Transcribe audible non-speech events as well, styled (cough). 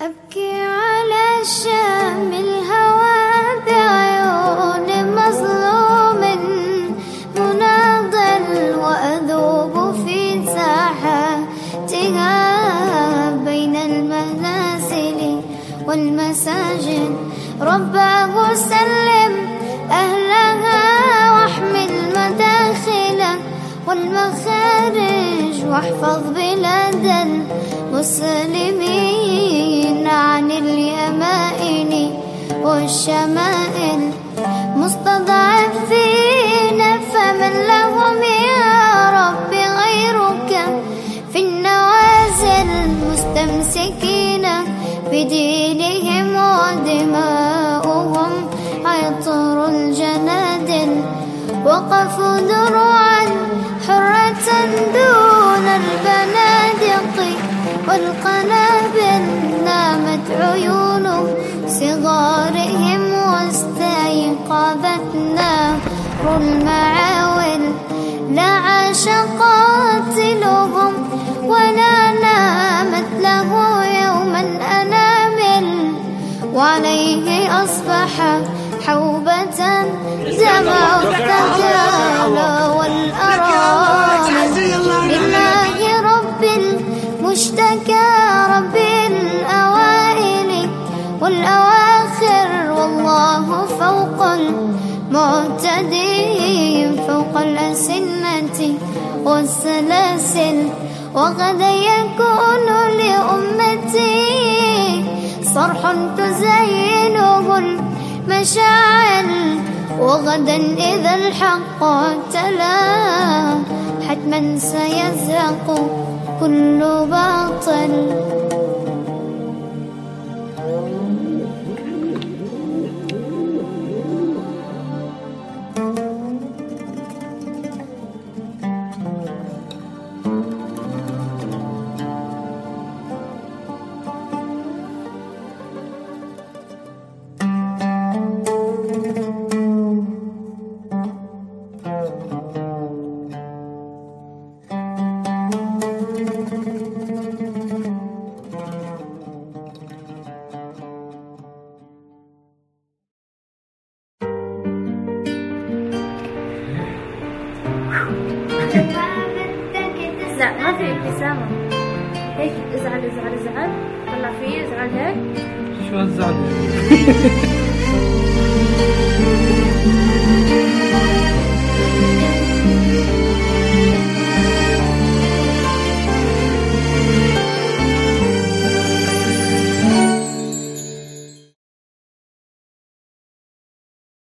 أبكي على شام والمساجد رباه سلم أهلها واحمل مداخله والمخارج واحفظ بلاد المسلمين عن اليمائن والشمائل. مستضعفين فمن لهم يا رب بدينهم ودماؤهم عطر الجنادل وقفوا ذرعا حرة دون البنادق والقنابل نامت عيون صغارهم واستيقظت نار المعاول لا عاش قاتلهم وعليه أصبح حوبة دمع التجالى والأرامل لله رب المشتكى رب الأوائل والأواخر والله فوق المعتدين. فوق الأسنة والسلاسل وغدا يكون لأمتي صرح تزينه المشاعل وغدا إذا الحق تلا. حتما سيزهق كل باطل. ما في ابتسامة. هيك ازعل ازعل ازعل. طلع فيه ازعل هيك. شو هالزعل؟ (laughs)